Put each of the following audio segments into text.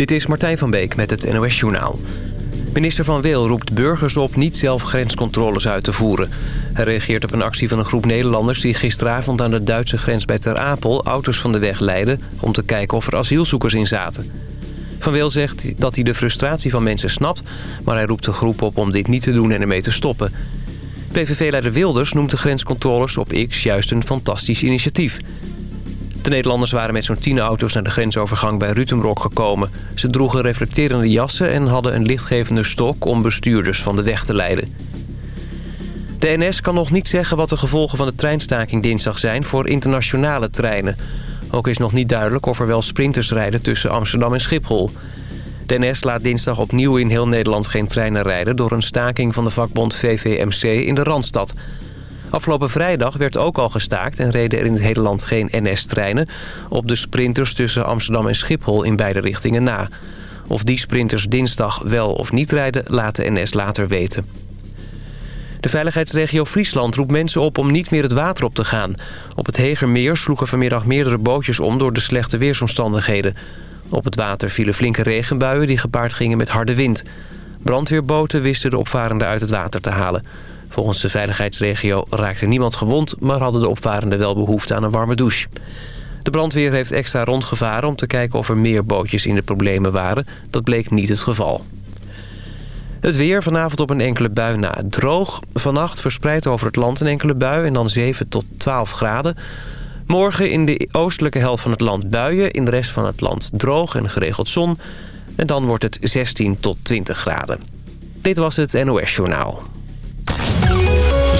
Dit is Martijn van Beek met het NOS Journaal. Minister Van Weel roept burgers op niet zelf grenscontroles uit te voeren. Hij reageert op een actie van een groep Nederlanders... die gisteravond aan de Duitse grens bij Ter Apel auto's van de weg leidden... om te kijken of er asielzoekers in zaten. Van Weel zegt dat hij de frustratie van mensen snapt... maar hij roept de groep op om dit niet te doen en ermee te stoppen. PVV-leider Wilders noemt de grenscontroles op X juist een fantastisch initiatief... De Nederlanders waren met zo'n tien auto's naar de grensovergang bij Rutenbroek gekomen. Ze droegen reflecterende jassen en hadden een lichtgevende stok om bestuurders van de weg te leiden. De NS kan nog niet zeggen wat de gevolgen van de treinstaking dinsdag zijn voor internationale treinen. Ook is nog niet duidelijk of er wel sprinters rijden tussen Amsterdam en Schiphol. De NS laat dinsdag opnieuw in heel Nederland geen treinen rijden... door een staking van de vakbond VVMC in de Randstad... Afgelopen vrijdag werd ook al gestaakt en reden er in het hele land geen NS-treinen... op de sprinters tussen Amsterdam en Schiphol in beide richtingen na. Of die sprinters dinsdag wel of niet rijden, laat de NS later weten. De veiligheidsregio Friesland roept mensen op om niet meer het water op te gaan. Op het Hegermeer sloegen vanmiddag meerdere bootjes om door de slechte weersomstandigheden. Op het water vielen flinke regenbuien die gepaard gingen met harde wind. Brandweerboten wisten de opvarenden uit het water te halen. Volgens de veiligheidsregio raakte niemand gewond... maar hadden de opvarenden wel behoefte aan een warme douche. De brandweer heeft extra rondgevaren om te kijken of er meer bootjes in de problemen waren. Dat bleek niet het geval. Het weer vanavond op een enkele bui na droog. Vannacht verspreid over het land een enkele bui en dan 7 tot 12 graden. Morgen in de oostelijke helft van het land buien. In de rest van het land droog en geregeld zon. En dan wordt het 16 tot 20 graden. Dit was het NOS Journaal.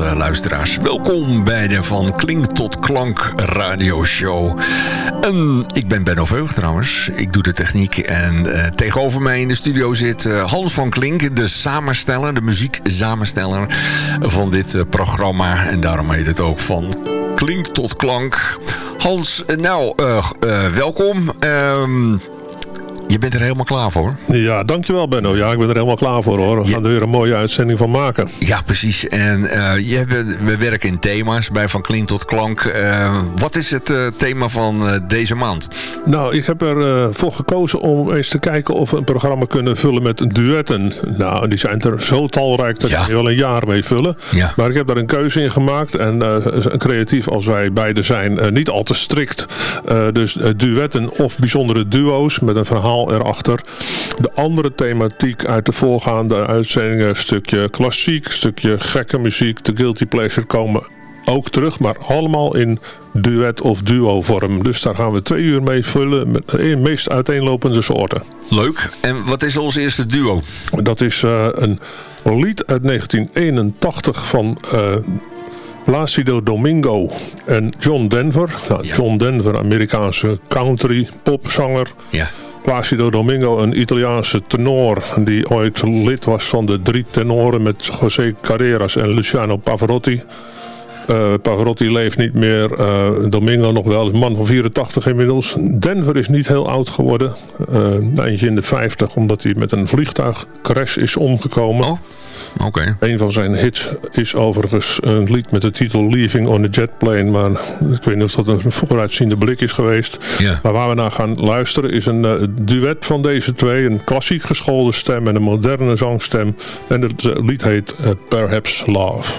Uh, luisteraars. Welkom bij de Van Klink tot Klank radioshow. Um, ik ben Benno Veug trouwens. Ik doe de techniek. En uh, tegenover mij in de studio zit uh, Hans van Klink, de samensteller, de muzieksamensteller van dit programma. En daarom heet het ook Van Klink tot Klank. Hans, nou, welkom. Um, je bent er helemaal klaar voor? Ja, dankjewel Benno. Ja, ik ben er helemaal klaar voor hoor. We gaan er weer een mooie uitzending van maken. Ja, precies. En uh, je hebt, we werken in thema's bij Van Klink tot Klank. Uh, wat is het uh, thema van deze maand? Nou, ik heb ervoor voor gekozen om eens te kijken of we een programma kunnen vullen met duetten. Nou, die zijn er zo talrijk dat ja. je wel een jaar mee vullen. Ja. Maar ik heb daar een keuze in gemaakt. En creatief als wij beide zijn, niet al te strikt. dus duetten of bijzondere duo's met een verhaal erachter. De andere thematiek uit de voorgaande uitzendingen, een stukje klassiek, stukje gekke muziek, de guilty pleasure komen ook terug, maar allemaal in duet of duo vorm. Dus daar gaan we twee uur mee vullen met de meest uiteenlopende soorten. Leuk. En wat is ons eerste duo? Dat is uh, een lied uit 1981 van... Uh, Placido Domingo en John Denver. Nou, ja. John Denver, Amerikaanse country popzanger. Ja. Placido Domingo, een Italiaanse tenor... die ooit lid was van de drie tenoren met José Carreras en Luciano Pavarotti... Uh, Pavarotti leeft niet meer. Uh, Domingo nog wel. Een man van 84 inmiddels. Denver is niet heel oud geworden. Uh, eentje in de 50 omdat hij met een vliegtuigcrash is omgekomen. Oh. Okay. Een van zijn hits is overigens een lied met de titel Leaving on a Jet Plane. Maar ik weet niet of dat een vooruitziende blik is geweest. Yeah. Maar waar we naar gaan luisteren is een uh, duet van deze twee. Een klassiek geschoolde stem en een moderne zangstem. En het uh, lied heet uh, Perhaps Love.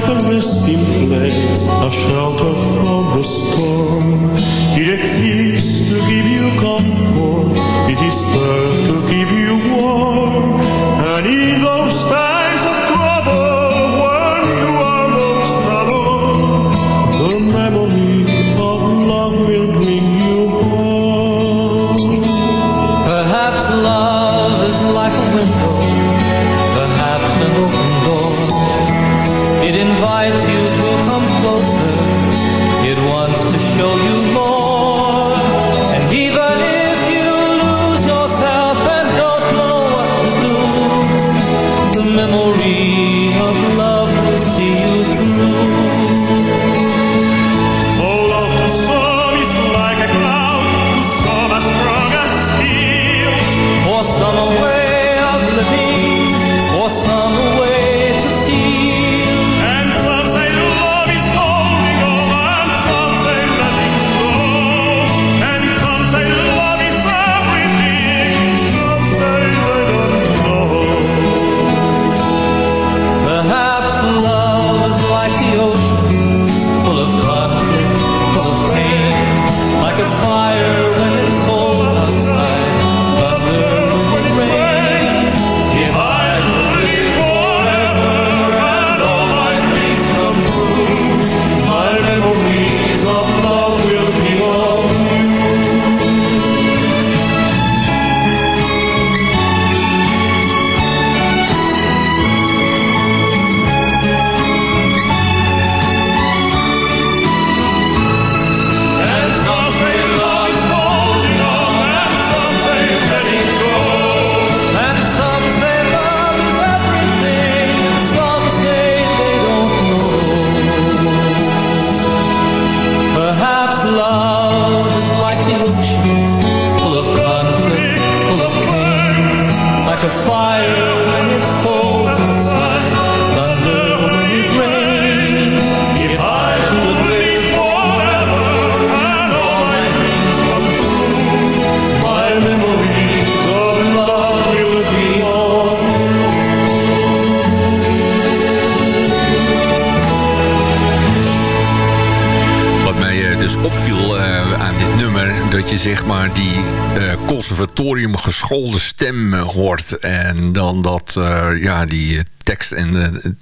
Like a resting place, a shelter dus opviel eh, aan dit nummer... dat je zeg maar die eh, conservatorium geschoolde stem eh, hoort. En dan dat, ja, die tekst- en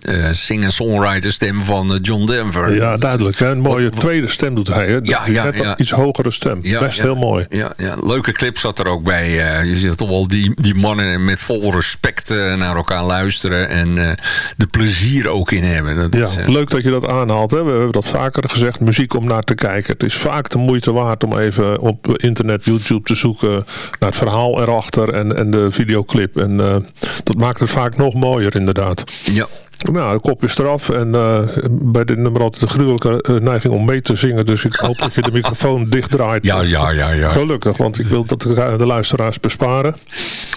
uh, singer-songwriter stem van eh, John Denver. Ja, duidelijk. Hè? Een mooie Wat- tweede stem doet hij. Hè? Ja, ja, ja. iets hogere stem. Ja, Best ja. heel mooi. Ja, ja, leuke clip zat er ook bij. eh, je ziet toch wel die, die mannen met vol respect eh, naar elkaar luisteren. En eh de plezier ook in hebben. Dat Ja, is, eh, leuk dat je dat aanhaalt. Hè? We hebben dat vaker gezegd. Muziek om naar te kijken. Het is vaak de moeite waard om even op internet, YouTube te zoeken naar het verhaal erachter en, en de videoclip. En eh, dat maakt het vaak nog mooier inderdaad. Ja. Nou, de kop is eraf. En eh, bij dit nummer altijd een gruwelijke eh, neiging om mee te zingen. Dus ik hoop dat je de microfoon dichtdraait. Ja, ja, ja, ja. Gelukkig, want ik wil dat de de luisteraars besparen.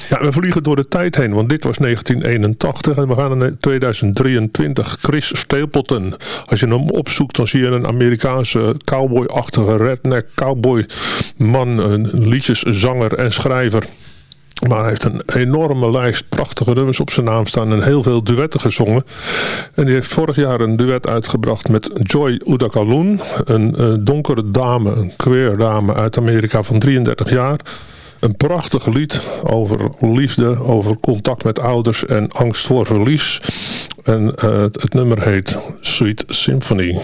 Ja, we vliegen door de tijd heen, want dit was 1981 en we gaan naar 2023. Chris Stapleton. Als je hem opzoekt, dan zie je een Amerikaanse cowboy-achtige redneck cowboy man, een liedjeszanger en schrijver. Maar hij heeft een enorme lijst prachtige nummers op zijn naam staan en heel veel duetten gezongen. En die heeft vorig jaar een duet uitgebracht met Joy Udakaloon. Een eh, donkere dame, een queer dame uit Amerika van 33 jaar. Een prachtig lied over liefde, over contact met ouders en angst voor verlies. En eh, het, het nummer heet Sweet Symphony.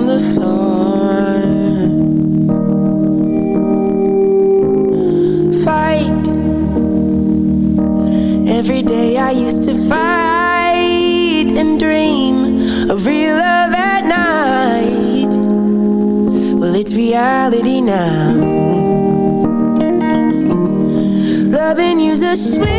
On the floor. Fight every day. I used to fight and dream of real love at night. Well, it's reality now. Loving you's a sweet,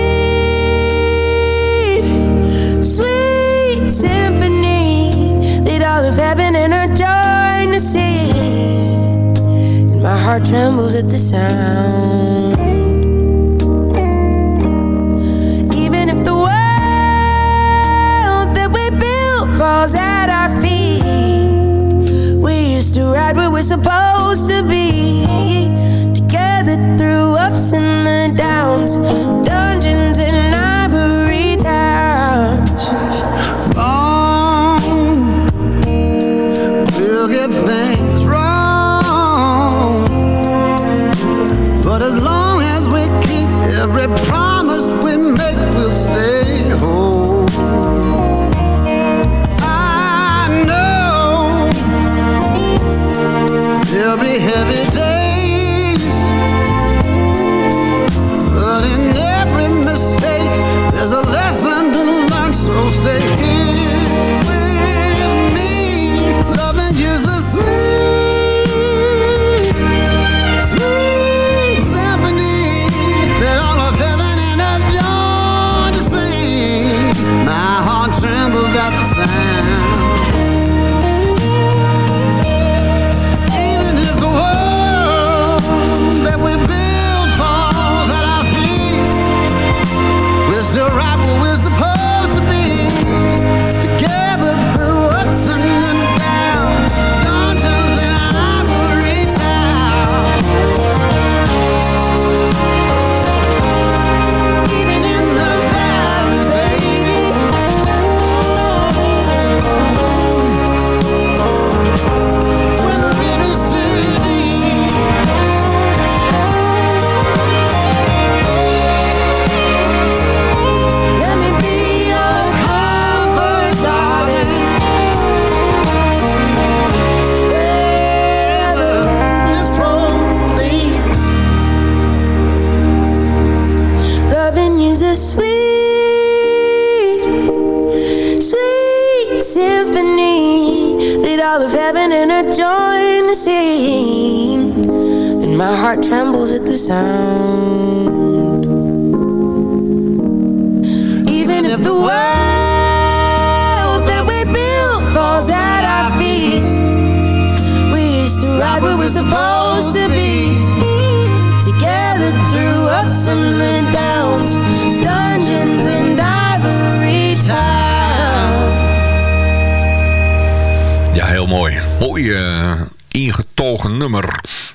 heart trembles at the sound.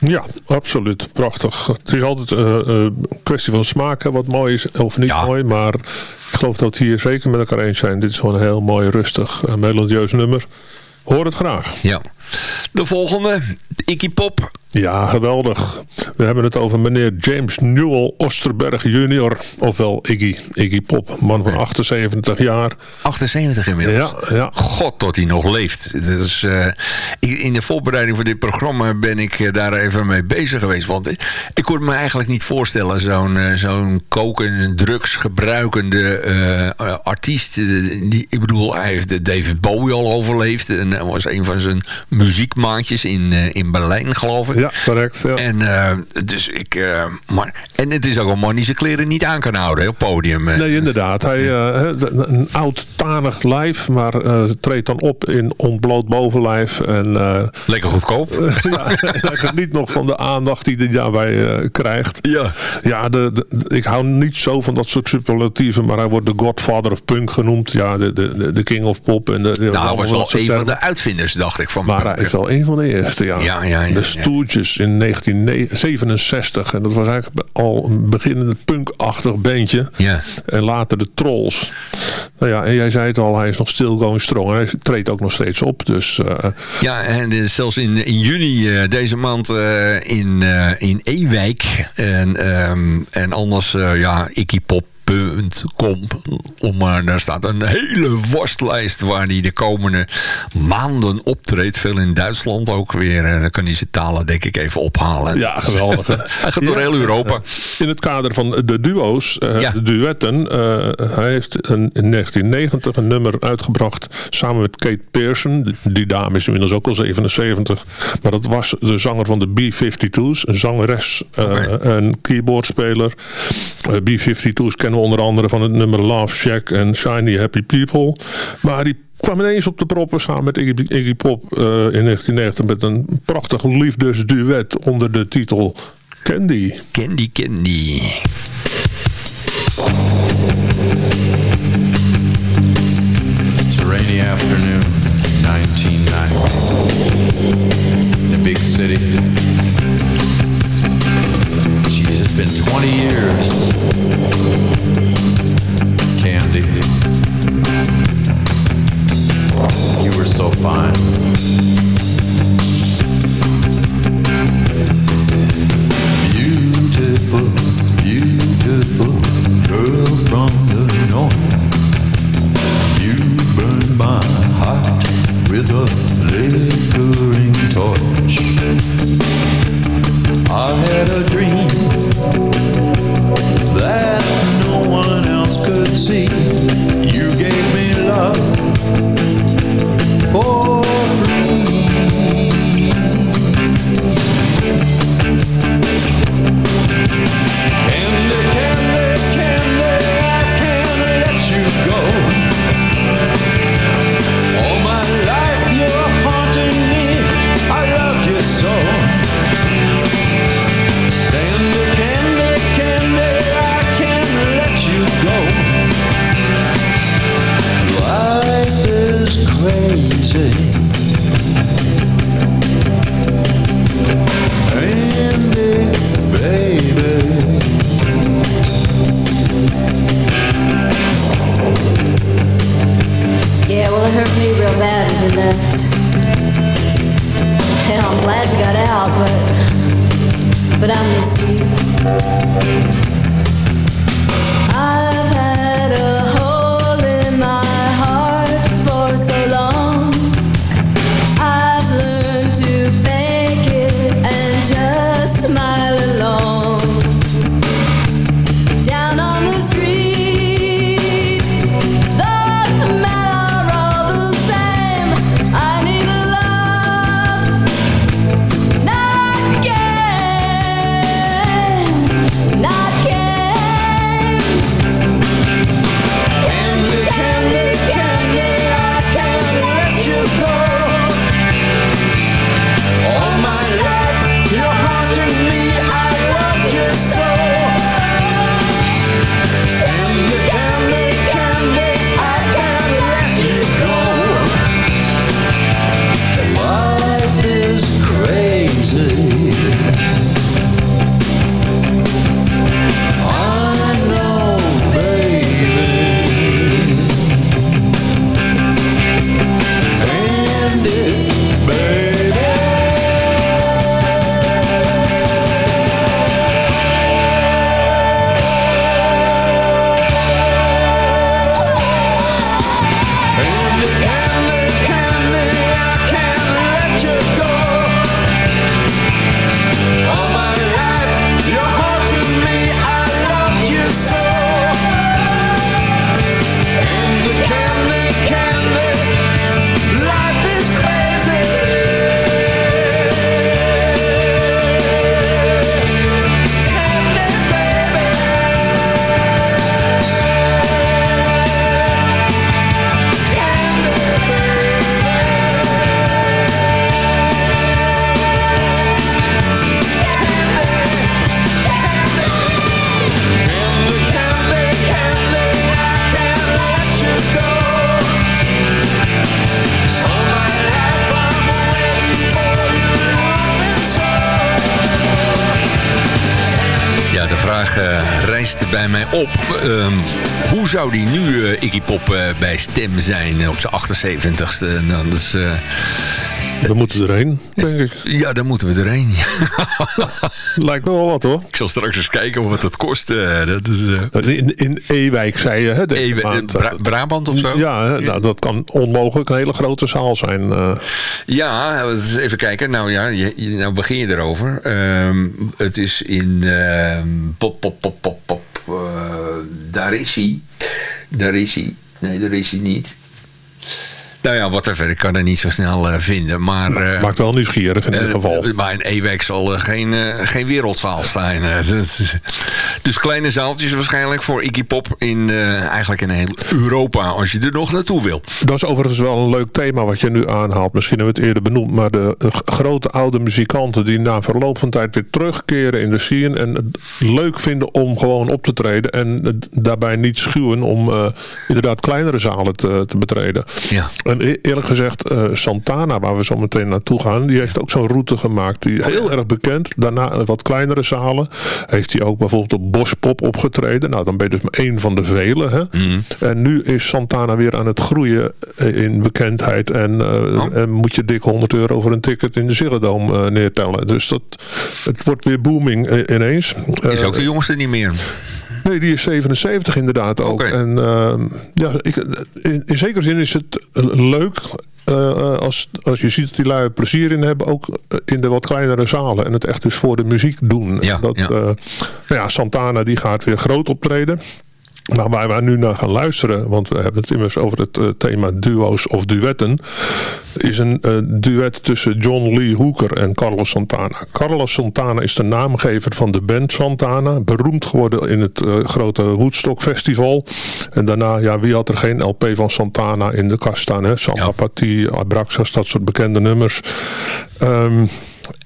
Ja, absoluut. Prachtig. Het is altijd eh, eh, een kwestie van smaak, hè, wat mooi is of niet mooi. Maar ik geloof dat we hier zeker met elkaar eens zijn. Dit is gewoon een heel mooi, rustig, uh, melodieus nummer. Hoor het graag. Ja. De volgende, Iggy Pop. Ja, geweldig. We hebben het over meneer James Newell Osterberg junior. Ofwel Iggy, Iggy Pop. Man van 78 jaar. 78 inmiddels? Ja, ja. God, tot hij nog leeft. Dat is, uh, in de voorbereiding voor dit programma ben ik uh, daar even mee bezig geweest. Want ik, kon me eigenlijk niet voorstellen... zo'n uh, zo'n koken, drugs gebruikende artiest. die, ik bedoel, hij heeft de David Bowie al overleefd. En was een van zijn muziekmaatjes in, in Berlijn, geloof ik. Ja, correct. Ja. En, dus ik, maar, en het is ook een man die zijn kleren niet aan kan houden hè, op podium. Nee, inderdaad. Hij, een oud tanig lijf, maar uh, treedt dan op in ontbloot bovenlijf. En, Lekker goedkoop. ja, hij geniet nog van de aandacht die hij daarbij krijgt. Ja, ja de, de, ik hou niet zo van dat soort superlatieven, maar hij wordt de godfather of punk genoemd. Ja, de, de, de king of pop. En de, nou, hij was wel een van de uitvinders, dacht ik. Van maar hij is wel een van de eerste, ja. ja, ja, ja de Stooges in 1967. En dat was eigenlijk al een beginnende punkachtig bandje. Ja. En later de Trolls. Nou ja, en jij zei het al, hij is nog still going strong. Hij treedt ook nog steeds op. Dus, uh... Ja, en zelfs in, in juni uh, deze maand uh, in, in Ewijk. En, um, en anders, ja, Ikkie Pop Com, om, uh, daar staat een hele worstlijst waar hij de komende maanden optreedt. Veel in Duitsland ook weer. En dan kan hij zijn talen denk ik even ophalen. Ja, geweldig. hij gaat door heel Europa. In het kader van de duo's, uh, ja. de duetten. Uh, hij heeft een, in 1990 een nummer uitgebracht samen met Kate Pearson. Die dame is inmiddels ook al 77. Maar dat was de zanger van de B-52's. Een zangeres, okay. een keyboardspeler. B-52's kennen onder andere van het nummer Love Shack en Shiny Happy People. Maar die kwam ineens op de proppen samen met Iggy, Iggy Pop eh, in 1990 met een prachtig liefdesduet onder de titel Candy. Candy, Candy. It's a rainy afternoon, 1990. In a big city. Jeez, it's been 20 years. Were so fine. Beautiful, beautiful girl from the north. You burn my heart with a flickering torch. I had a dream that no one else could see. Left. Hell, I'm glad you got out, but but I miss you. Eh, bij mij op. Ehm, hoe zou die nu, eh, Iggy Pop, eh, bij stem zijn eh, op zijn 78ste? Nou, dat is, eh, We moeten erheen, denk ik. ja, daar moeten we erheen. Lijkt me wel wat hoor. Ik zal straks eens kijken wat dat kost. eh, dat is, eh, In, in Ewijk zei je, hè? Ewe- maand. Bra- Brabant of zo? Ja, nou, dat kan onmogelijk een hele grote zaal zijn. eh. Ja, even kijken. Nou ja, je, nou begin je erover. Ehm, het is in ehm, pop, pop, pop, pop, pop. eh, daar is hij. Daar is hij. Nee, daar is hij niet. Nou ja, whatever. Ik kan er niet zo snel vinden. Maar, nou, maakt wel nieuwsgierig in ieder geval. maar in Ewek zal geen, geen wereldzaal zijn. dus kleine zaaltjes waarschijnlijk voor Iggy Pop in, eigenlijk in heel Europa. Als je er nog naartoe wil. Dat is overigens wel een leuk thema wat je nu aanhaalt. Misschien hebben we het eerder benoemd. Maar de, grote oude muzikanten die na verloop van tijd weer terugkeren in de scene. En het leuk vinden om gewoon op te treden. En daarbij niet schuwen om inderdaad kleinere zalen te, te betreden. Ja. En e-, eerlijk gezegd, uh, Santana, waar we zo meteen naartoe gaan, die heeft ook zo'n route gemaakt. Die heel erg bekend. Daarna wat kleinere zalen. Heeft hij ook bijvoorbeeld op Bospop opgetreden. Nou, dan ben je dus maar één van de vele. Hè? Mm. En nu is Santana weer aan het groeien eh, in bekendheid. En, uh, oh. en moet je dik 100 euro voor een ticket in de Dome neertellen. Dus dat, het wordt weer booming ineens. Is ook de jongste niet meer? Nee, die is 77 inderdaad ook. En uh, ja, ik, in, in zekere zin is het leuk uh, als, als je ziet dat die lui plezier in hebben, ook in de wat kleinere zalen. En het echt dus voor de muziek doen. Ja, dat, ja. Uh, nou ja, Santana die gaat weer groot optreden. Maar waar wij nu naar gaan luisteren, want we hebben het immers over het uh, thema duo's of duetten, is een uh, duet tussen John Lee Hooker en Carlos Santana. Carlos Santana is de naamgever van de band Santana, beroemd geworden in het uh, grote Woodstock Festival. En daarna, ja, wie had er geen LP van Santana in de kast staan? Hè? Ja. Patie, Abraxas, dat soort bekende nummers. Um,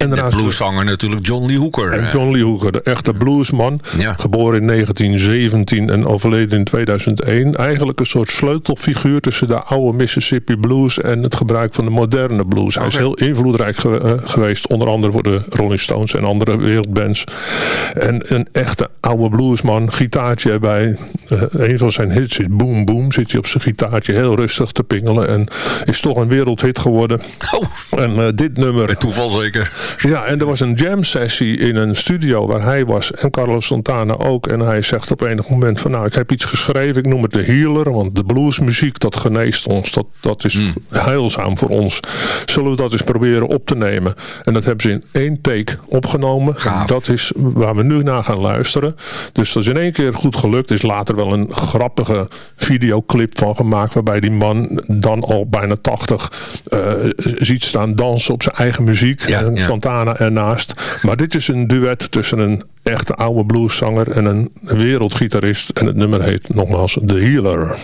en de blueszanger natuurlijk John Lee Hooker. En John Lee Hooker, de echte bluesman. Ja. Geboren in 1917 en overleden in 2001. Eigenlijk een soort sleutelfiguur tussen de oude Mississippi blues en het gebruik van de moderne blues. Hij okay. is heel invloedrijk ge uh, geweest. Onder andere voor de Rolling Stones en andere wereldbands. En een echte oude bluesman. Gitaartje bij uh, een van zijn hits is Boom Boom. Zit hij op zijn gitaartje heel rustig te pingelen. En is toch een wereldhit geworden. Oh. En uh, dit nummer... Bij toeval zeker. Ja, en er was een jam sessie in een studio waar hij was en Carlos Santana ook. En hij zegt op enig moment van nou, ik heb iets geschreven, ik noem het de healer. Want de bluesmuziek, dat geneest ons. Dat, dat is mm. heilzaam voor ons. Zullen we dat eens proberen op te nemen? En dat hebben ze in één take opgenomen. Gaaf. Dat is waar we nu naar gaan luisteren. Dus dat is in één keer goed gelukt. Er is later wel een grappige videoclip van gemaakt. Waarbij die man dan al bijna 80 uh, ziet staan dansen op zijn eigen muziek. Ja, en ja. Ernaast. Maar dit is een duet tussen een echte oude blueszanger en een wereldgitarist. En het nummer heet nogmaals The Healer.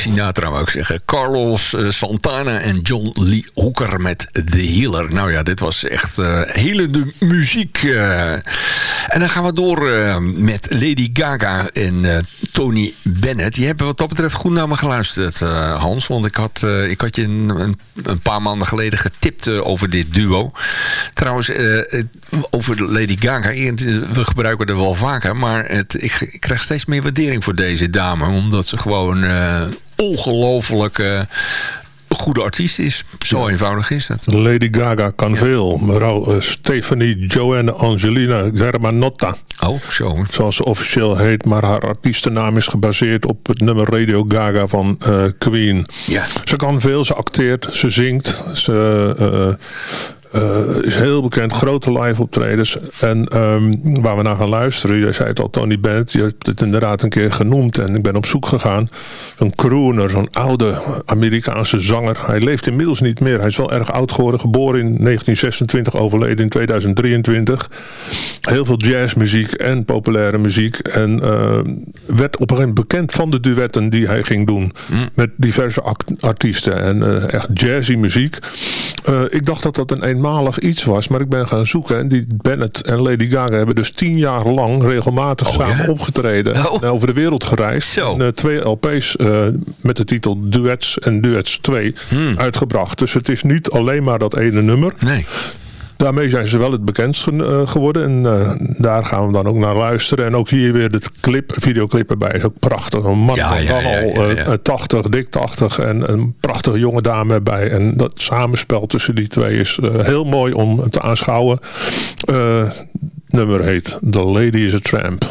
Sinatra wou ik zeggen. Carlos eh, Santana en John Lee Hooker met The Healer. Nou ja, dit was echt uh, hele de muziek. Uh. En dan gaan we door met Lady Gaga en Tony Bennett. Die hebben wat dat betreft goed naar me geluisterd, Hans. Want ik had, ik had je een, een, een, paar maanden geleden getipt over dit duo. Trouwens, over Lady Gaga. We gebruiken er wel vaker. Maar het, ik, ik krijg steeds meer waardering voor deze dame. Omdat ze gewoon ongelooflijk uh, goede artiest is. Zo eenvoudig is het. Lady Gaga kan veel. Mevrouw uh, Stephanie Joanne Angelina Germanotta. Oh, zo. Zoals ze officieel heet. Maar haar artiestennaam is gebaseerd op het nummer Radio Gaga van uh, Queen. Ja. Ze kan veel. Ze acteert. Ze zingt. Ze... Uh, is heel bekend, grote live optredens. En um, waar we naar gaan luisteren, jij zei het al, Tony Bennett, je hebt het inderdaad een keer genoemd. En ik ben op zoek gegaan. Zo'n crooner, zo'n oude Amerikaanse zanger. Hij leeft inmiddels niet meer. Hij is wel erg oud geworden, geboren in 1926, overleden in 2023. Heel veel jazzmuziek en populaire muziek. En uh, werd op een gegeven moment bekend van de duetten die hij ging doen. Mm. Met diverse artiesten. En uh, echt jazzy muziek. ik dacht dat dat een eenmalig iets was. Maar ik ben gaan zoeken. En die Bennett en Lady Gaga hebben dus tien jaar lang regelmatig oh, samen ja? opgetreden. Oh. En over de wereld gereisd. Zo. En, uh, twee LP's uh, met de titel Duets en Duets 2 hmm. uitgebracht. Dus het is niet alleen maar dat ene nummer. Nee. Daarmee zijn ze wel het bekendst uh, geworden. En uh, daar gaan we dan ook naar luisteren. En ook hier weer de clip, videoclip erbij. Is ook prachtig. Een man ja, van ja, ja, al uh, 80, dik 80. En een prachtige jonge dame erbij. En dat samenspel tussen die twee is heel mooi om te aanschouwen. nummer heet The Lady is a Tramp.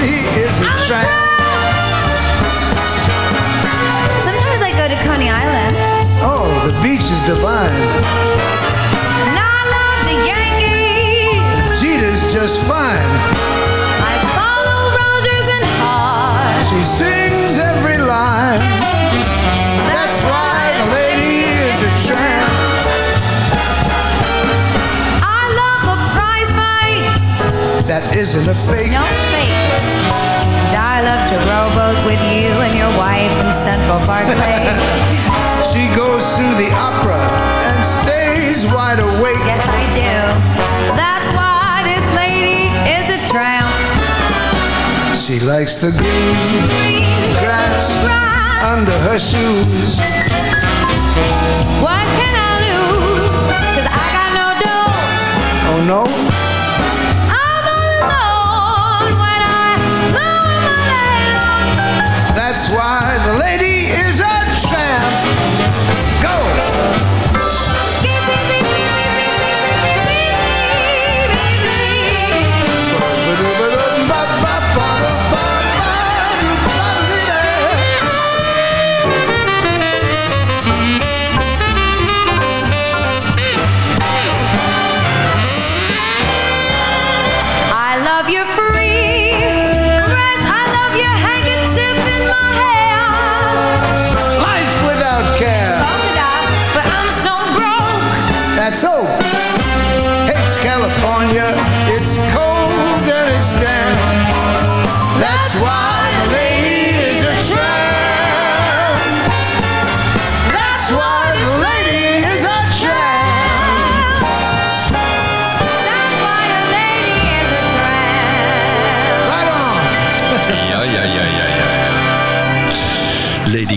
Lady is a tramp. Sometimes I go to Coney Island. Oh, the beach is divine. And I love the Yankees. Jeter's just fine. I follow Rogers and Hart. She sings every line. That's why the lady is a tramp. I love a prize fight. That isn't a fake. No fake. And I love to rowboat with you and your wife in Central Parkway. She goes to the opera and stays wide awake. yes, I do. That's why this lady is a tramp. She likes the green grass under her shoes. What can I lose? Cause I got no dough. Oh no,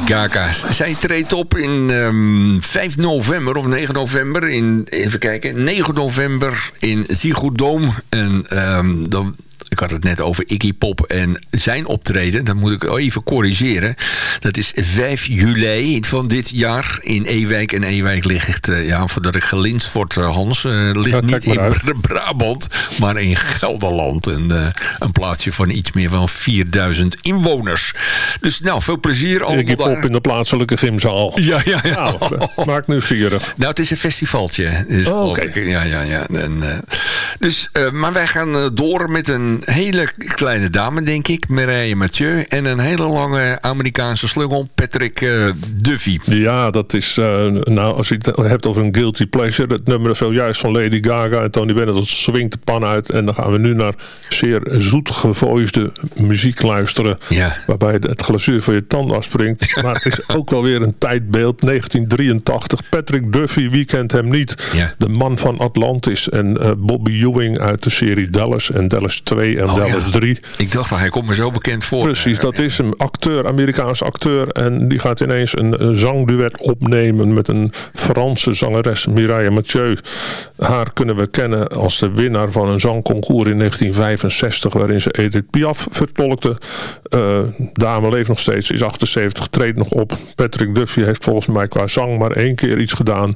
Gaga. Zij treedt op in um, 5 november of 9 november. In, even kijken. 9 november in Ziggo Dome. En um, dan ik had het net over Iggy Pop en zijn optreden. Dat moet ik even corrigeren. Dat is 5 juli van dit jaar in Ewijk. En Ewijk ligt, uh, ja, voordat ik gelinst word, uh, Hans, uh, ligt niet in Br Brabant, maar in Gelderland. Een, een plaatsje van iets meer dan 4000 inwoners. Dus nou, veel plezier. Iggy Pop in de plaatselijke gymzaal. Ja, ja, ja. Nou, maak nieuwsgierig. Nou, het is een festivaltje. Dus, oh, okay. ik. Ja, ja, ja. En, dus, maar wij gaan door met een hele kleine dame, denk ik. Mireille Mathieu. En een hele lange Amerikaanse slungel, Patrick uh, Duffy. Ja, dat is... Uh, nou, als je het hebt over een guilty pleasure. Het nummer zojuist van Lady Gaga en Tony Bennett. Dat swingt de pan uit. En dan gaan we nu naar zeer zoet gevoisde muziek luisteren. Ja. Waarbij het glazuur van je tand afspringt. maar het is ook wel weer een tijdbeeld. 1983. Patrick Duffy, wie kent hem niet? Ja. De man van Atlantis. En uh, Bobby Ewing uit de serie Dallas. En Dallas 2 en oh, Dallas ja. 3. Ik dacht al, hij komt me zo bekend voor. Precies, dat is een acteur, Amerikaanse acteur. En die gaat ineens een, een zangduet opnemen met een Franse zangeres, Mireille Mathieu. Haar kunnen we kennen als de winnaar van een zangconcours in 1965... waarin ze Edith Piaf vertolkte. Uh, dame leeft nog steeds, is 78, treedt nog op. Patrick Duffy heeft volgens mij qua zang maar één keer iets gedaan.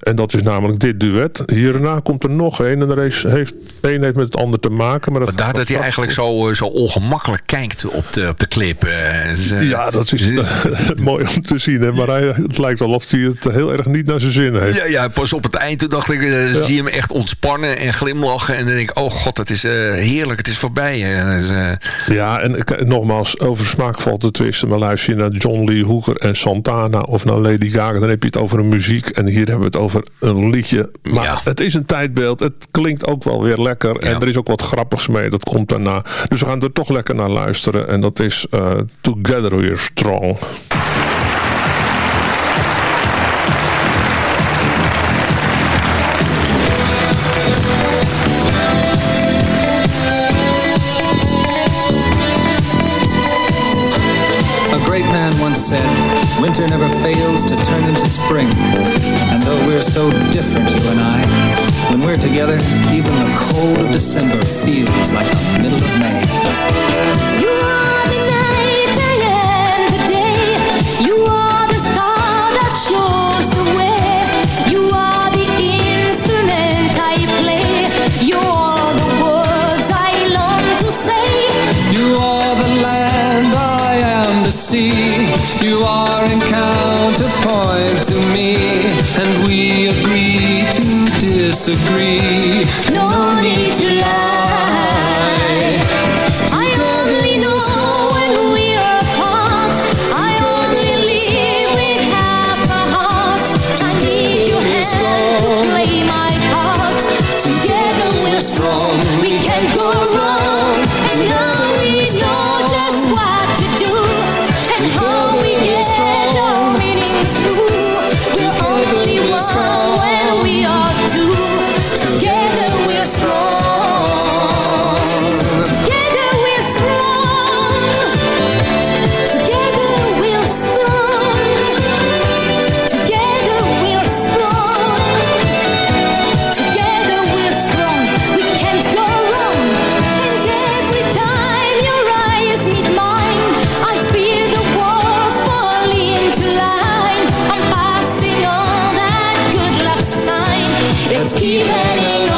En dat is namelijk dit duet. Hierna komt er nog één en er heeft, één heeft met het ander te maken. Maar dat maar daar dat hij eigenlijk zo, zo ongemakkelijk kijkt op de, op de clip. Uh, ja, dat is mooi om te zien. Hè? Maar hij, het lijkt wel of hij het heel erg niet naar zijn zin heeft. Ja, ja pas op het eind toen dacht ik, uh, ja. zie je hem echt ontspannen en glimlachen. En dan denk ik, oh god, het is uh, heerlijk, het is voorbij. ja, en nogmaals, over smaak valt te twisten. Maar luister je naar John Lee Hooker en Santana of naar Lady Gaga, dan heb je het over een muziek. En hier hebben we het over een liedje. Maar ja. het is een tijdbeeld. Het klinkt ook wel weer lekker. En er is ook wat grappigs mee. Dat komt daarna. Dus we gaan er toch lekker naar luisteren. En dat is uh, Together We're Strong. said, winter never fails to turn into spring. And though we're so different, you and I, when we're together, even the cold of December feels like the middle of May. Disagree. Let's keep hanging on.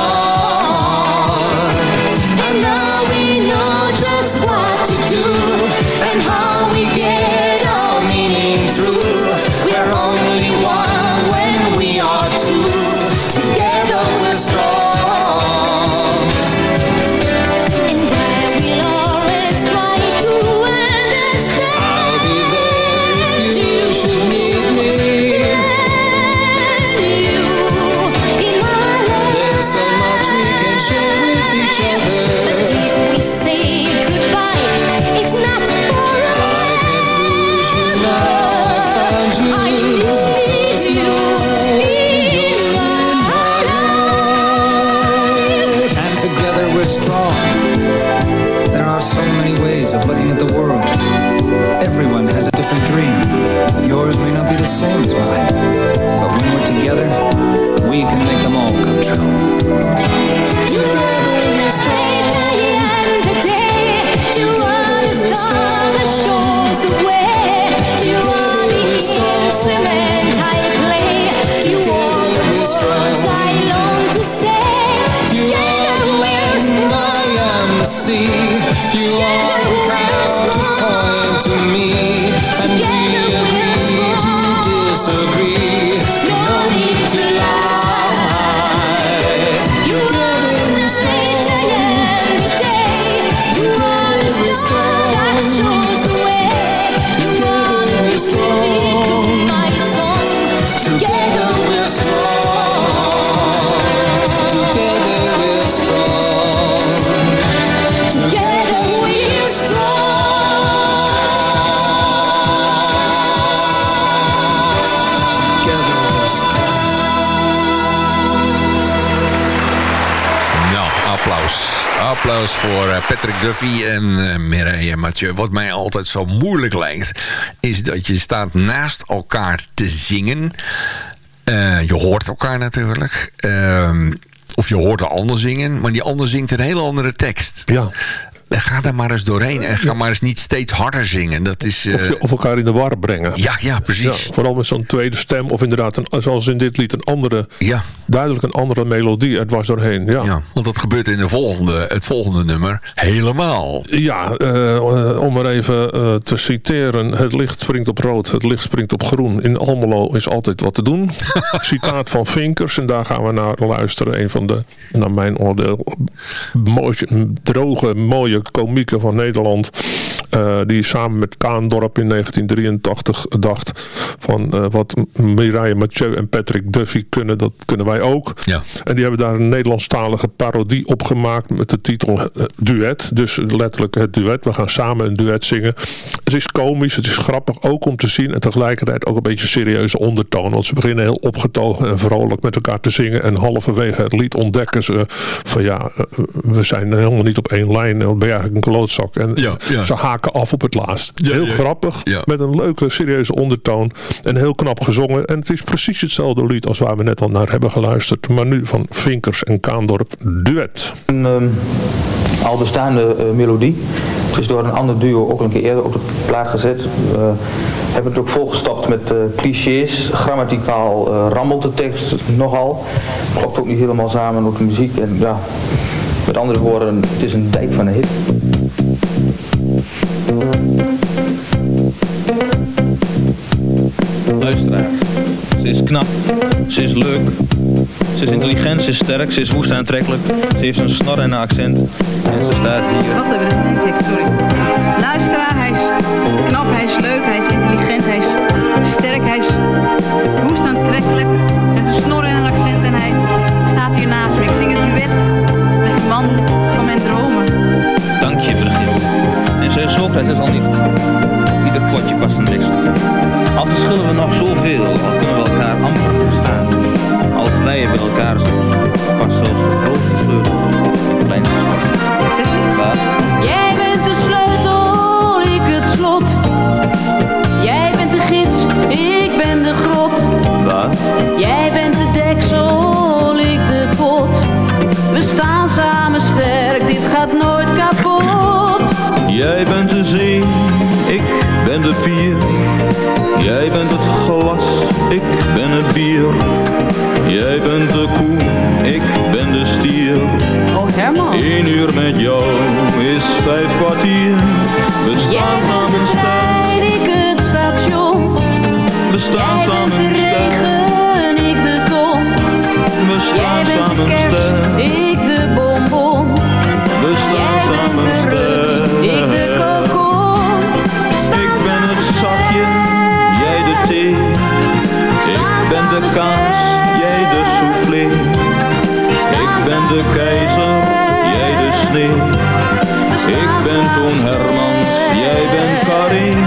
Applaus voor eh, Patrick Duffy en eh, Mireille Mathieu. Wat mij altijd zo moeilijk lijkt... is dat je staat naast elkaar te zingen. Eh, je hoort elkaar natuurlijk. Ehm, of je hoort de ander zingen. Maar die ander zingt een hele andere tekst. Ja. En ga daar maar eens doorheen. En ga maar eens niet steeds harder zingen. Dat is... Of, eh, je- of elkaar in de war brengen. Ja, ja, precies. Ja, vooral met zo'n tweede stem. Of inderdaad, een, zoals in dit lied, een andere... Ja. Duidelijk een andere melodie. Het was doorheen. Ja, Ja, want dat gebeurt in de volgende, het volgende nummer helemaal. Ja, eh, eh, om maar even eh, te citeren. Het licht springt op rood, het licht springt op groen. In Almelo is altijd wat te doen. Citaat van Vinkers. En daar gaan we naar luisteren. Een van de, naar mijn oordeel, mooie, droge, mooie komieken van Nederland. eh, die samen met Kaandorp in 1983 dacht van eh, wat Mireille Mathieu en Patrick Duffy kunnen, dat kunnen wij ook. Ja. En die hebben daar een Nederlandstalige parodie op gemaakt met de titel eh, Duet. Dus letterlijk het duet. We gaan samen een duet zingen. Het is komisch, het is grappig ook om te zien en tegelijkertijd ook een beetje serieuze ondertoon. Want ze beginnen heel opgetogen en vrolijk met elkaar te zingen. En halverwege het lied ontdekken ze van ja, we zijn helemaal niet op één lijn. Ben je eigenlijk een klootzak. En Ja, ja. ze haken af op het laatst. Ja, heel ja. grappig, Ja. met een leuke serieuze ondertoon. En heel knap gezongen. En het is precies hetzelfde lied als waar we net al naar hebben geluisterd. Maar nu van Vinkers en Kaandorp Duet. Een ehm, al bestaande eh, melodie. Het is door een ander duo ook een keer eerder op de plaat gezet. We hebben het ook volgestapt met eh, clichés. Grammaticaal eh, rammelt de tekst nogal. Klopt ook niet helemaal samen, ook de muziek. En ja, met andere woorden, het is een dijk van een hit. Luisteraar. Ze is knap, ze is leuk, ze is intelligent, ze is sterk, ze is woest aantrekkelijk, ze heeft een snor en een accent en ze staat hier. Wacht even, dat is tekst, sorry. Luisteraar, hij is knap, hij is leuk, hij is intelligent, hij is sterk, hij is woest aantrekkelijk. Dat is al niet. Ieder potje past een tekst. Al verschillen we nog zoveel, al kunnen we elkaar amper verstaan. Als wij bij elkaar zijn, past zelfs de grootste sleutel op het kleinste slot. Wat zeg je? Waar? Jij bent de sleutel, ik het slot. Jij bent de gids, ik ben de grot. Waar? Jij bent de deksel, ik de pot. We staan samen sterk, dit gaat nooit kapot. Jij bent de zee, ik ben de pier. Jij bent het glas, ik ben het bier. Jij bent de koe, ik ben de stier. Oh Herman. Eén uur met jou is vijf kwartier. We staan bent samen de trein, ik het station. we staan Jij bent samen de sterk. regen, ik de kom. We Jij staan bent de samen kerst, ik de bonbon. we staan Jij bent samen kaas, jij de soufflé. Ik ben de keizer, jij de sneeuw. Ik ben Toon Hermans, jij bent Karin.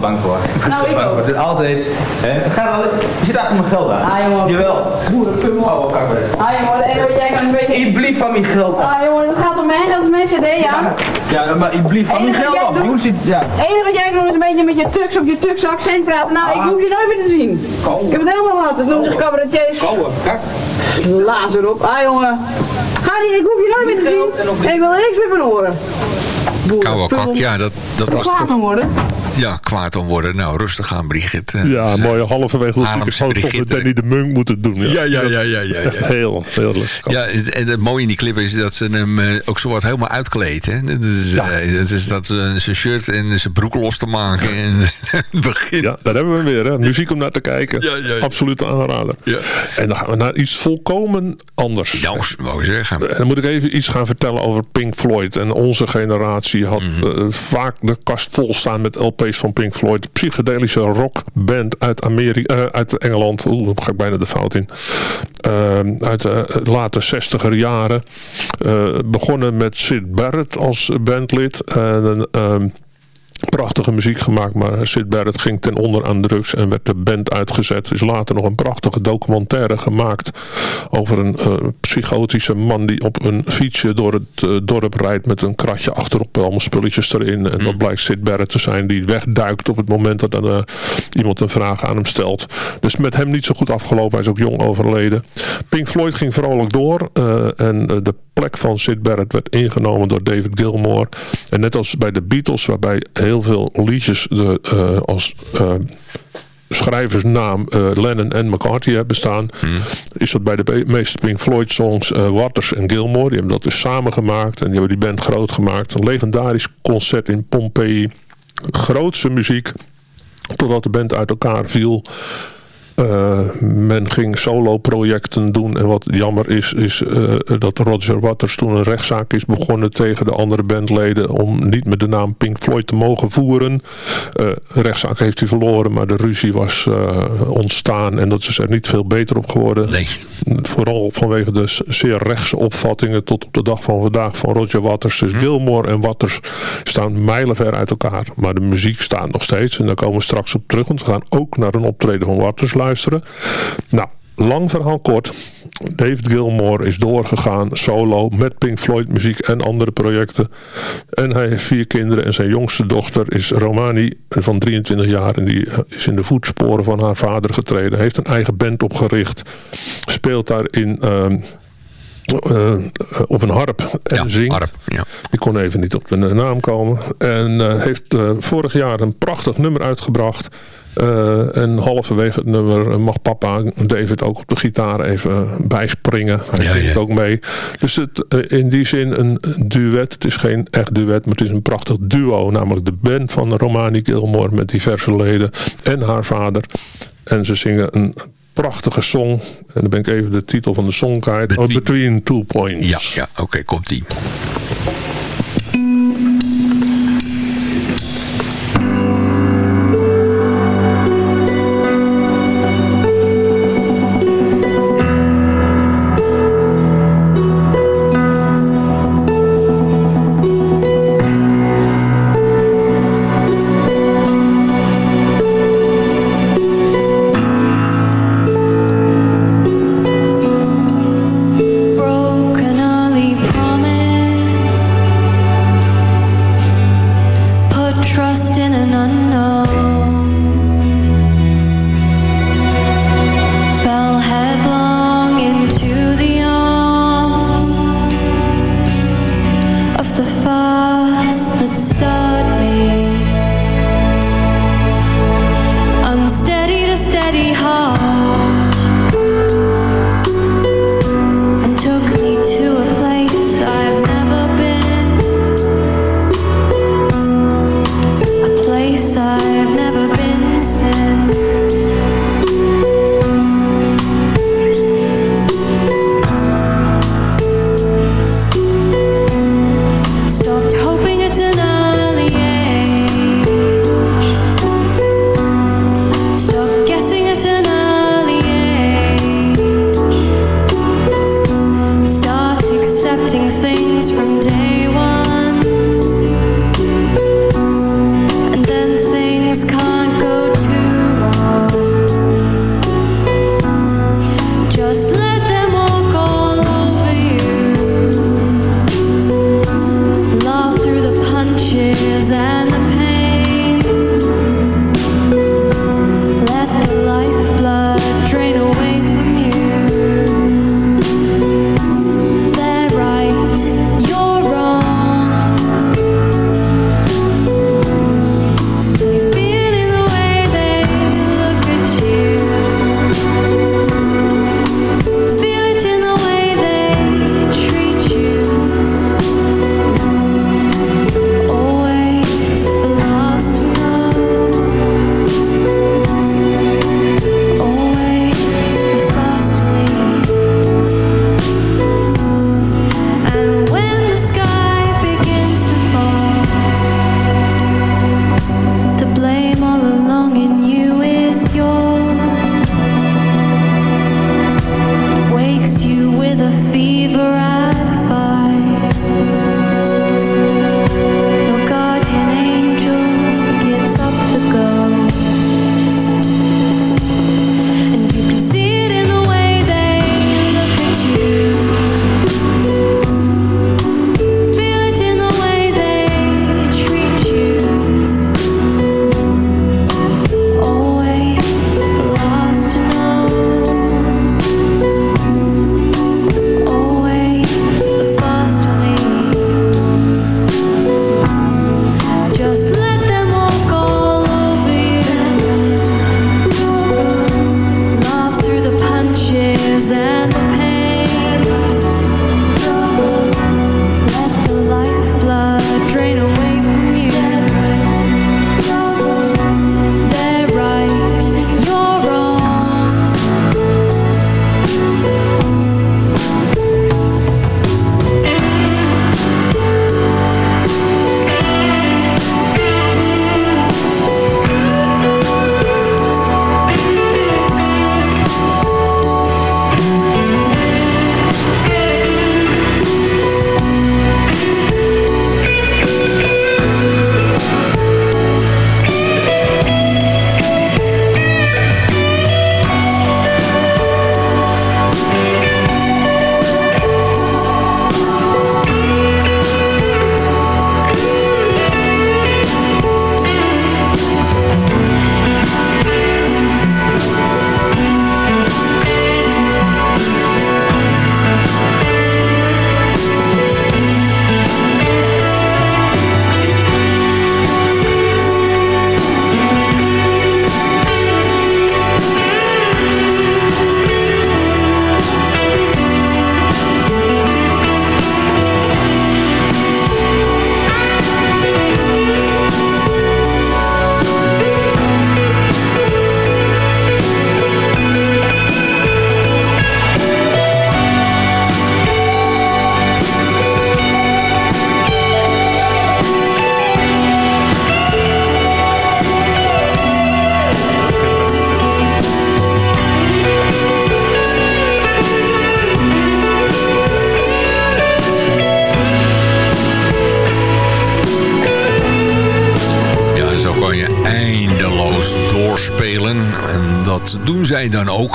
Wel bang voor. Nou, ik ook. Het is altijd... Hè, het gaat wel, je zit achter mijn geld aan. Ah, jongen. Jawel. Boerenpummel. Oh, kijk maar. Ah, jongen, en wat jij kan een beetje... Ik blief van mijn geld af. Ah, jongen, dat gaat om mijn geld, is mijn CD, ja. Ja, maar ik blief van mijn geld wat af. dit- ja. Het enige wat jij doet is een beetje met je tux op je tux accent praten. Nou, ik hoef je nooit meer te zien. Ik heb het helemaal gehad. Dat noemt zich cabaretiers. kijk. Laat erop. Ah, jongen. Ga niet, ik hoef je nooit meer te zien. En ik wil er niks meer van horen. Koude kak, ja, dat, dat was Kwaad toch... van worden. Ja, kwaad om worden. Nou, rustig aan, Brigitte. Ja, Dat is, mooie halverwege. Ik Haarlemse zou toch. Danny de Munk moeten doen. Ja, ja, ja, ja, ja, ja. Heel, heel leuk. Ja, en het mooie in die clip is dat ze hem eh, ook zo wat helemaal uitkleed. Hè? Dat is, eh, dat, is dat ze zijn shirt en zijn broek los te maken. En begin. Ja, daar hebben we weer. Hè. Muziek om naar te kijken. Ja, ja, ja. Absoluut aanrader. Ja. En dan gaan we naar iets volkomen anders. Nou, wou zeggen. En dan moet ik even iets gaan vertellen over Pink Floyd. En onze generatie had Mhm. eh, vaak de kast vol staan met Van Pink Floyd. Een psychedelische rockband uit, Amerika, eh, uit Engeland. Oeh, daar ga ik bijna de fout in. Eh, uit de late zestiger jaren. Eh, begonnen met Sid Barrett als bandlid. En prachtige muziek gemaakt, maar Sid Barrett ging ten onder aan drugs en werd de band uitgezet. Er is later nog een prachtige documentaire gemaakt over een eh, psychotische man die op een fietsje door het eh, dorp rijdt met een kratje achterop, allemaal spulletjes erin. En dat blijkt Sid Barrett te zijn die wegduikt op het moment dat eh, iemand een vraag aan hem stelt. Dus met hem niet zo goed afgelopen, hij is ook jong overleden. Pink Floyd ging vrolijk door en de plek van Sid Barrett werd ingenomen door David Gilmour. En net als bij de Beatles, waarbij heel veel liedjes de, eh, als eh, schrijversnaam eh, Lennon en McCartney hebben staan, is dat bij de meeste Pink Floyd songs Waters en Gilmour. Die hebben dat dus samengemaakt en die hebben die band groot gemaakt. Een legendarisch concert in Pompeii. Grootse muziek. Totdat de band uit elkaar viel. Eh, men ging solo-projecten doen. En wat jammer is, is eh, dat Roger Waters toen een rechtszaak is begonnen tegen de andere bandleden om niet met de naam Pink Floyd te mogen voeren. De rechtszaak heeft hij verloren, maar de ruzie was ontstaan en dat is er niet veel beter op geworden. Nee. Vooral vanwege de zeer rechtse opvattingen tot op de dag van vandaag van Roger Waters. Dus Gilmore en Waters staan mijlenver uit elkaar. Maar de muziek staat nog steeds en daar komen we straks op terug. Want we gaan ook naar een optreden van Waters luisteren. Nou, lang verhaal kort. David Gilmour is doorgegaan solo met Pink Floyd muziek en andere projecten. En hij heeft vier kinderen en zijn jongste dochter is Romani van 23 jaar. En die eh, is in de voetsporen van haar vader getreden. Heeft een eigen band opgericht. Speelt daar in... ehm, eh, op een harp en zingt. harp, ja. Die kon even niet op de naam komen. En eh, heeft vorig jaar een prachtig nummer uitgebracht. Eh, en halverwege het nummer mag papa David ook op de gitaar even bijspringen. Hij Ja, ook mee. Dus het, eh, in die zin een duet. Het is geen echt duet, maar het is een prachtig duo. Namelijk de band van Romani Gilmore met diverse leden. En haar vader. En ze zingen een prachtige song. En dan ben ik even de titel van de song kwijt. Oh, Between Two Points. Ja, ja oké, komt-ie.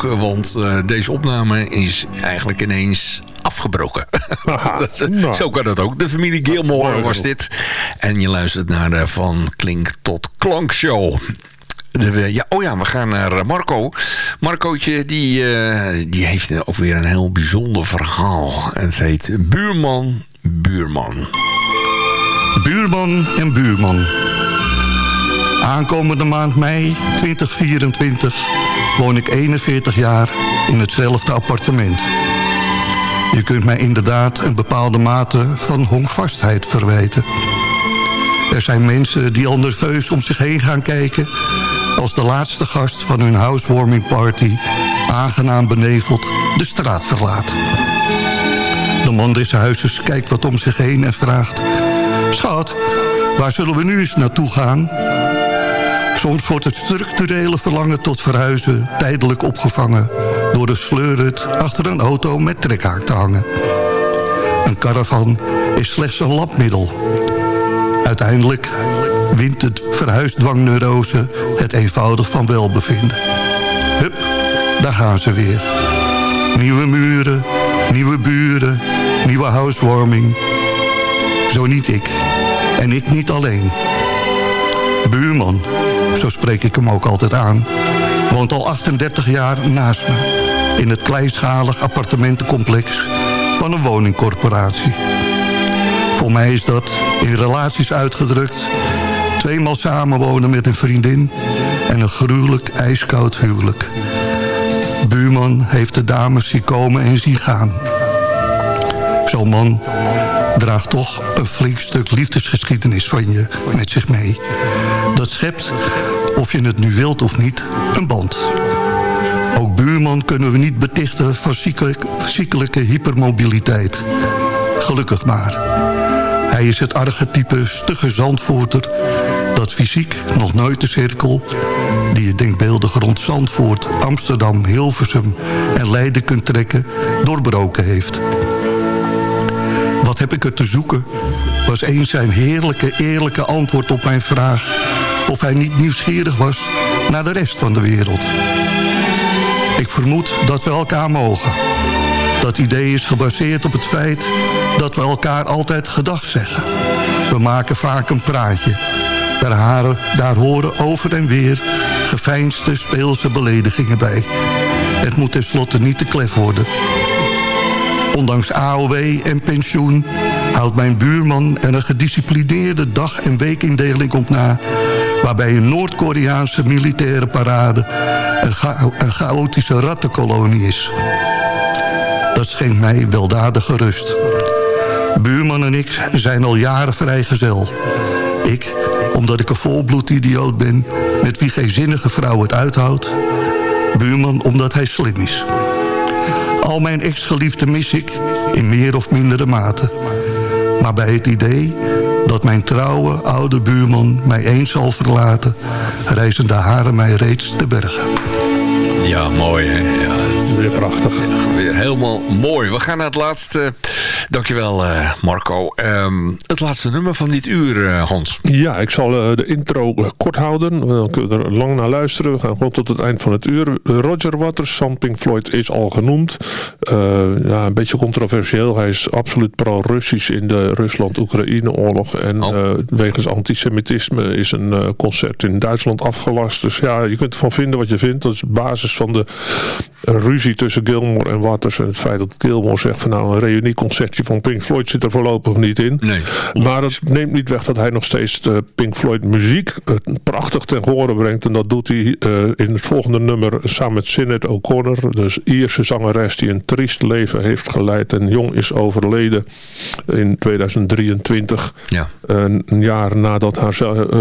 Want uh, deze opname is eigenlijk ineens afgebroken. dat, nou. Zo kan dat ook. De familie Gilmore was dit. En je luistert naar de Van Klink tot Klank show. De, ja, oh ja, we gaan naar Marco. Marcootje, die, uh, die heeft ook weer een heel bijzonder verhaal. Het heet Buurman, Buurman. Buurman en buurman. Aankomende maand mei 2024 woon ik 41 jaar in hetzelfde appartement. Je kunt mij inderdaad een bepaalde mate van honkvastheid verwijten. Er zijn mensen die al nerveus om zich heen gaan kijken... als de laatste gast van hun housewarming party... aangenaam beneveld de straat verlaat. De man des huizes kijkt wat om zich heen en vraagt... Schat, waar zullen we nu eens naartoe gaan? Soms wordt het structurele verlangen tot verhuizen tijdelijk opgevangen... door de sleurhut achter een auto met trekhaak te hangen. Een caravan is slechts een labmiddel. Uiteindelijk wint het verhuisdwangneurose het eenvoudig van welbevinden. Hup, daar gaan ze weer. Nieuwe muren, nieuwe buren, nieuwe housewarming. Zo niet ik. En ik niet alleen. Buurman, zo spreek ik hem ook altijd aan... woont al 38 jaar naast me... in het kleinschalig appartementencomplex van een woningcorporatie. Voor mij is dat, in relaties uitgedrukt... tweemaal samenwonen met een vriendin... en een gruwelijk ijskoud huwelijk. Buurman heeft de dames zien komen en zien gaan. Zo'n man draagt toch een flink stuk liefdesgeschiedenis van je met zich mee. Dat schept, of je het nu wilt of niet, een band. Ook buurman kunnen we niet betichten van ziekelijke, ziekelijke hypermobiliteit. Gelukkig maar. Hij is het archetype stugge zandvoorter... dat fysiek nog nooit de cirkel... die je denkbeeldig rond Zandvoort, Amsterdam, Hilversum en Leiden kunt trekken... doorbroken heeft. Wat heb ik er te zoeken? Was eens zijn heerlijke, eerlijke antwoord op mijn vraag... of hij niet nieuwsgierig was naar de rest van de wereld. Ik vermoed dat we elkaar mogen. Dat idee is gebaseerd op het feit dat we elkaar altijd gedag zeggen. We maken vaak een praatje. Daar, haren, daar horen over en weer geveinsde speelse beledigingen bij. Het moet tenslotte niet te klef worden. Ondanks AOW en pensioen houdt mijn buurman er een gedisciplineerde dag- en weekindeling op na... waarbij een Noord-Koreaanse militaire parade een, cha een chaotische rattenkolonie is. Dat schenkt mij weldadige rust. Buurman en ik zijn al jaren vrijgezel. Ik, omdat ik een volbloed idioot ben... met wie geen zinnige vrouw het uithoudt. Buurman, omdat hij slim is. Al mijn ex-geliefden mis ik, in meer of mindere mate. Maar bij het idee dat mijn trouwe oude buurman mij eens zal verlaten... reizen de haren mij reeds te bergen. Ja, mooi hè. Ja, het is weer prachtig. Ja, helemaal mooi. We gaan naar het laatste. Dankjewel uh, Marco. Um, het laatste nummer van dit uur, uh, Hans. Ja, ik zal uh, de intro kort houden. Dan kunnen we er lang naar luisteren. We gaan gewoon tot het eind van het uur. Roger Waters van Pink Floyd is al genoemd. ja, een beetje controversieel. Hij is absoluut pro-Russisch in de Rusland-Oekraïne-oorlog. En oh. wegens antisemitisme is een concert in Duitsland afgelast. Dus ja, je kunt ervan vinden wat je vindt. Dat is basis van de ruzie tussen Gilmore en Waters. En het feit dat Gilmore zegt van nou een reunieconcertje van Pink Floyd zit er voorlopig niet in. Nee. Maar dat neemt niet weg dat hij nog steeds de Pink Floyd muziek prachtig ten horen brengt. En dat doet hij uh, in het volgende nummer samen met Sinead O'Connor. Dus Ierse zangeres die een triest leven heeft geleid en jong is overleden in 2023. Ja. Een jaar nadat haar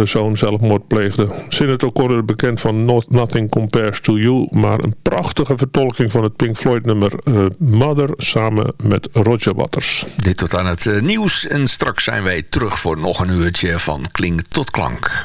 zoon zelfmoord pleegde. Sinead O'Connor bekend van Not, Nothing Compares to You. Maar een prachtige vertolking van het Pink Floyd nummer uh, Mother samen met Roger Waters. Dit tot aan het uh, nieuws en straks zijn wij terug voor nog een uurtje van Klink tot Klank.